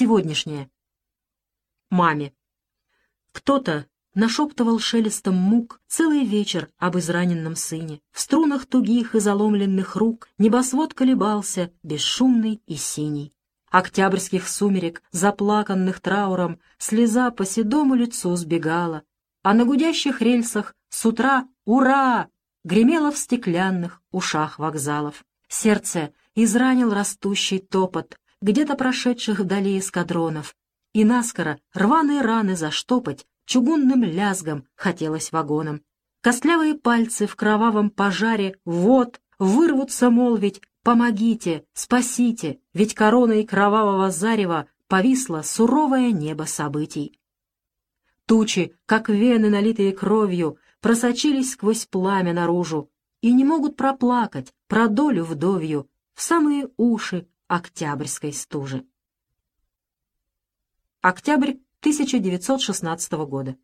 Сегодняшнее. Маме. Кто-то нашептывал шелестом мук целый вечер об израненном сыне. В струнах тугих и заломленных рук небосвод колебался, бесшумный и синий. Октябрьских сумерек, заплаканных трауром, слеза по седому лицу сбегала, а на гудящих рельсах с утра «Ура!» гремело в стеклянных ушах вокзалов. Сердце изранил растущий топот где-то прошедших вдали эскадронов, и наскоро рваные раны заштопать чугунным лязгом хотелось вагоном. Костлявые пальцы в кровавом пожаре вот вырвутся молвить «Помогите! Спасите!» Ведь короной кровавого зарева повисло суровое небо событий. Тучи, как вены, налитые кровью, просочились сквозь пламя наружу и не могут проплакать про долю вдовью в самые уши октябрьской стужи. Октябрь 1916 года.